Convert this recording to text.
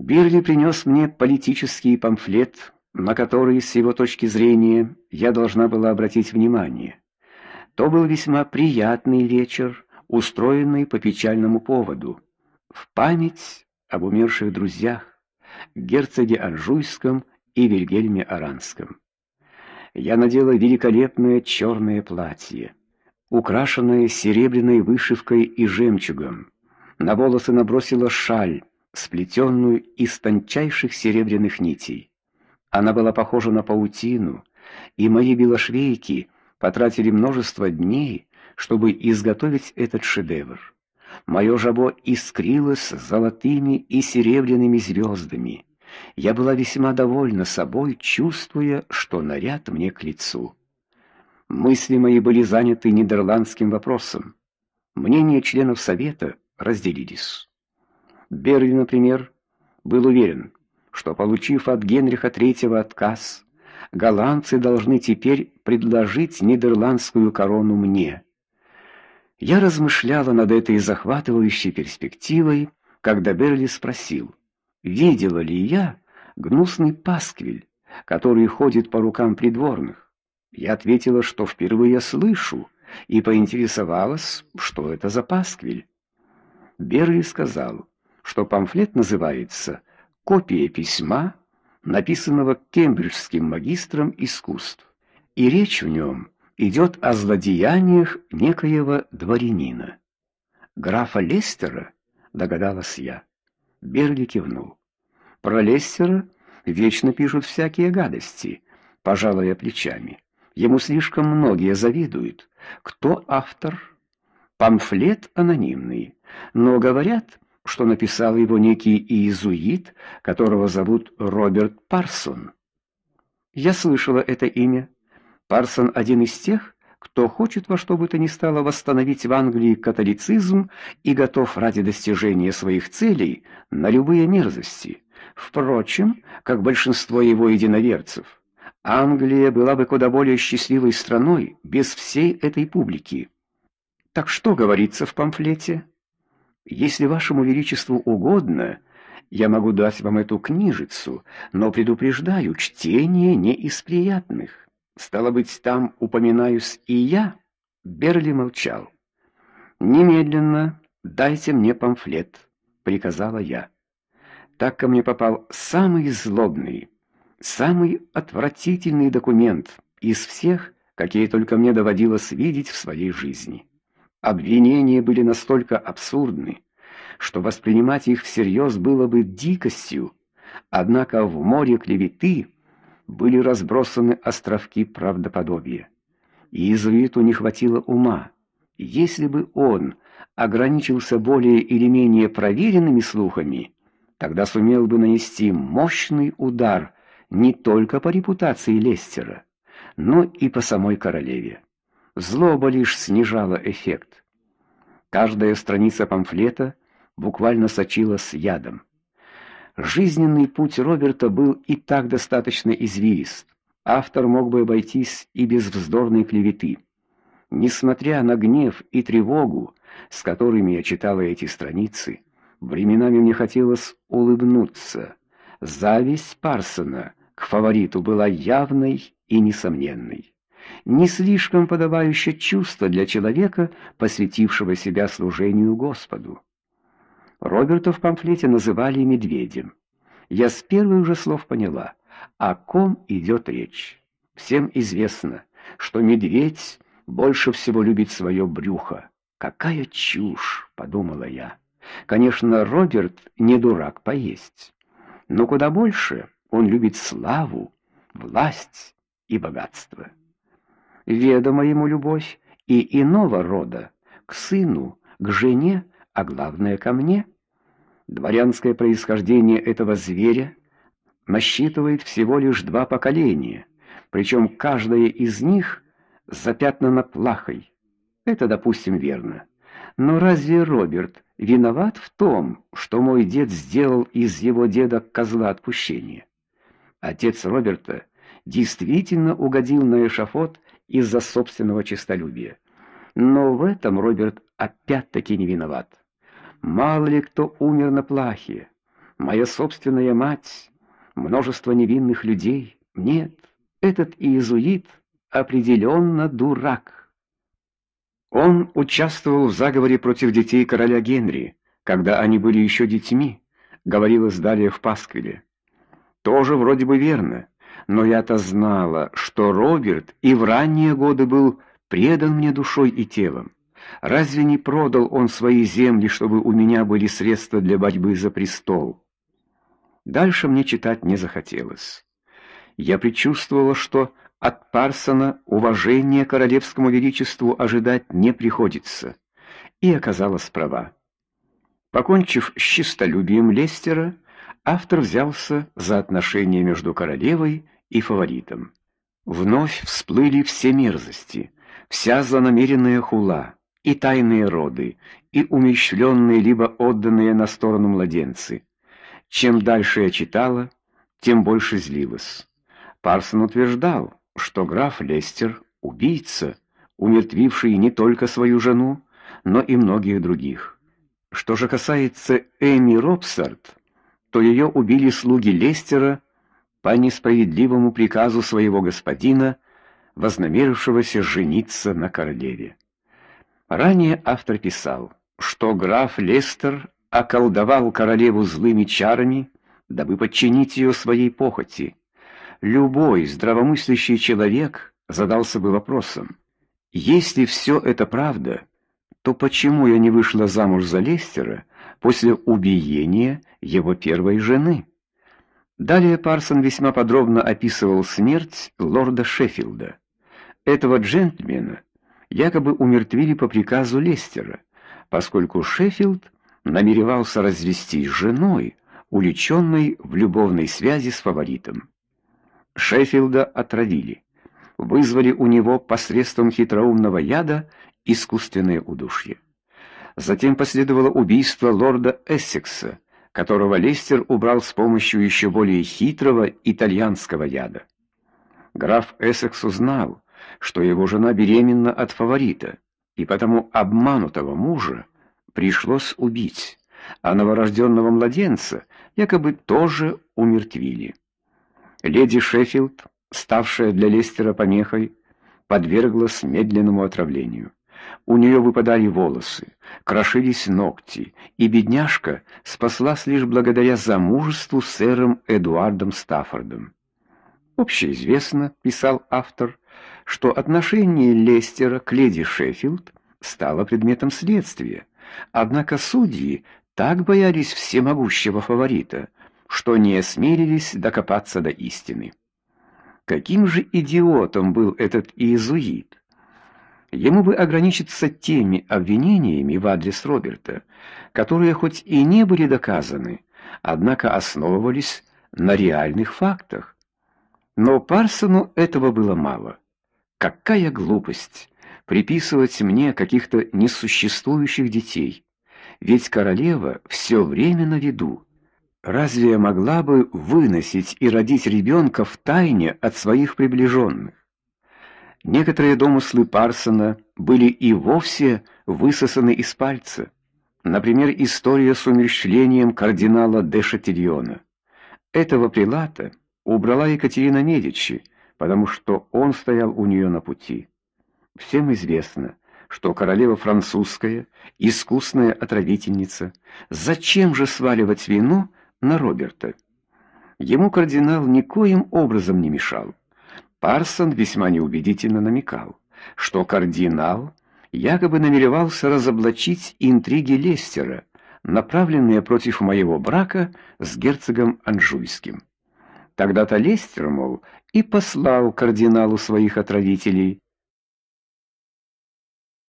Бирли принес мне политический памфлет, на который, с его точки зрения, я должна была обратить внимание. То был весьма приятный вечер, устроенный по печальному поводу, в память об умерших друзьях, герцоге Анжуйском и Вильгельме Аранском. Я надела великолепное черное платье, украшенное серебряной вышивкой и жемчугом. На волосы набросила шаль, сплетенную из тончайших серебряных нитей. Она была похожа на паутину, и мои белошвейки потратили множество дней, чтобы изготовить этот шедевр. Мое жабо искрилось золотыми и серебряными звездами. Я была весьма довольна собой, чувствуя, что наряд мне к лицу. Мысли мои были заняты нидерландским вопросом. Мнения членов совета разделились. Берли, например, был уверен, что получив от Генриха III отказ, голландцы должны теперь предложить нидерландскую корону мне. Я размышляла над этой захватывающей перспективой, когда Берли спросил: "Видела ли я гнусный пасквиль, который ходит по рукам придворных?" Я ответила, что впервые слышу, и поинтересовалась, что это за пасквиль. Берли сказал: что памфлет называется Копия письма, написанного кембриджским магистром искусств, и речь в нем идет о злодеяниях некоего дворянина. Графа Лестера, догадалась я. Берли кивнул. Про Лестера вечно пишут всякие гадости, пожалуй, плечами. Ему слишком многие завидуют. Кто автор? Памфлет анонимный, но говорят, что написал его некий иезуит, которого зовут Роберт Парсон. Я слышала это имя. Парсон один из тех, кто хочет во что бы то ни стало восстановить в Англии католицизм и готов ради достижения своих целей на любые мерзости. Впрочем, как большинство его единоверцев, Англия была бы куда более счастливой страной без всей этой публики. Так что говорится в памфлете? Если вашему величеству угодно, я могу дать вам эту книжицу, но предупреждаю, чтение не из приятных. Стало быть, там упоминаюсь и я. Берли молчал. Немедленно дайте мне памфлет, приказала я. Так ко мне попал самый злобный, самый отвратительный документ из всех, какие только мне доводилось видеть в своей жизни. Обвинения были настолько абсурдны, что воспринимать их всерьез было бы дикостью. Однако в море клеветы были разбросаны островки правдоподобия. И иезуиту не хватило ума. Если бы он ограничился более или менее проверенными слухами, тогда сумел бы нанести мощный удар не только по репутации Лестера, но и по самой королеве. Злоба лишь снижала эффект. Каждая страница памфлета буквально сочилась ядом. Жизненный путь Роберта был и так достаточно извилист. Автор мог бы обойтись и без вздорной клеветы. Несмотря на гнев и тревогу, с которыми я читала эти страницы, временами мне хотелось улыбнуться. Зависть Парсона к фавориту была явной и несомненной не слишком подобающее чувство для человека, посвятившего себя служению Господу. Роберта в памфлете называли медведем. Я с первых же слов поняла, о ком идет речь. Всем известно, что медведь больше всего любит свое брюхо. Какая чушь, подумала я. Конечно, Роберт не дурак поесть, но куда больше он любит славу, власть и богатство ведома ему любовь и иного рода, к сыну, к жене, а главное ко мне. Дворянское происхождение этого зверя насчитывает всего лишь два поколения, причем каждое из них запятнано плахой. Это, допустим, верно. Но разве Роберт виноват в том, что мой дед сделал из его деда козла отпущения? Отец Роберта действительно угодил на эшафот из-за собственного честолюбия. Но в этом Роберт опять-таки не виноват. Мало ли кто умер на плахе. моя собственная мать, множество невинных людей. Нет, этот иезуит определенно дурак. Он участвовал в заговоре против детей короля Генри, когда они были еще детьми, говорилось далее в Пасквиле. Тоже вроде бы верно, но я-то знала, что Роберт и в ранние годы был предан мне душой и телом. Разве не продал он свои земли, чтобы у меня были средства для борьбы за престол? Дальше мне читать не захотелось. Я предчувствовала, что от Парсона уважения королевскому величеству ожидать не приходится, и оказалась права. Покончив с честолюбием Лестера, автор взялся за отношения между королевой и фаворитом. Вновь всплыли все мерзости, вся злонамеренная хула, и тайные роды, и умещленные либо отданные на сторону младенцы. Чем дальше я читала, тем больше злилась. Парсон утверждал, что граф Лестер убийца, умертвивший не только свою жену, но и многих других. Что же касается Эми Робсарт, то ее убили слуги Лестера по несправедливому приказу своего господина, вознамерившегося жениться на королеве. Ранее автор писал, что граф Лестер околдовал королеву злыми чарами, дабы подчинить ее своей похоти. Любой здравомыслящий человек задался бы вопросом: если все это правда, то почему я не вышла замуж за Лестера после убиения его первой жены? Далее Парсон весьма подробно описывал смерть лорда Шеффилда. Этого джентльмена якобы умертвили по приказу Лестера, поскольку Шеффилд намеревался развестись с женой, уличенной в любовной связи с фаворитом. Шеффилда отравили, вызвали у него посредством хитроумного яда искусственное удушье. Затем последовало убийство лорда Эссекса, которого Лестер убрал с помощью еще более хитрого итальянского яда. Граф Эссекс узнал, что его жена беременна от фаворита, и потому обманутого мужа пришлось убить, а новорожденного младенца якобы тоже умертвили. Леди Шеффилд, ставшая для Лестера помехой, подверглась медленному отравлению. У нее выпадали волосы, крошились ногти, и бедняжка спаслась лишь благодаря замужеству с сэром Эдуардом Стаффордом. Общеизвестно, писал автор, что отношение Лестера к леди Шеффилд стало предметом следствия. Однако судьи так боялись всемогущего фаворита, что не осмелились докопаться до истины. Каким же идиотом был этот иезуит? Ему бы ограничиться теми обвинениями в адрес Роберта, которые хоть и не были доказаны, однако основывались на реальных фактах. Но Парсону этого было мало. Какая глупость приписывать мне каких-то несуществующих детей. Ведь королева все время на виду. Разве я могла бы выносить и родить ребенка в тайне от своих приближенных? Некоторые домыслы Парсона были и вовсе высосаны из пальца. Например, история с умерщвлением кардинала де Шатильона. Этого прилата убрала Екатерина Медичи, потому что он стоял у нее на пути. Всем известно, что королева французская искусная отравительница. Зачем же сваливать вину на Роберта. Ему кардинал никоим образом не мешал. Парсон весьма неубедительно намекал, что кардинал якобы намеревался разоблачить интриги Лестера, направленные против моего брака с герцогом Анжуйским. Тогда-то Лестер, мол, и послал кардиналу своих отравителей,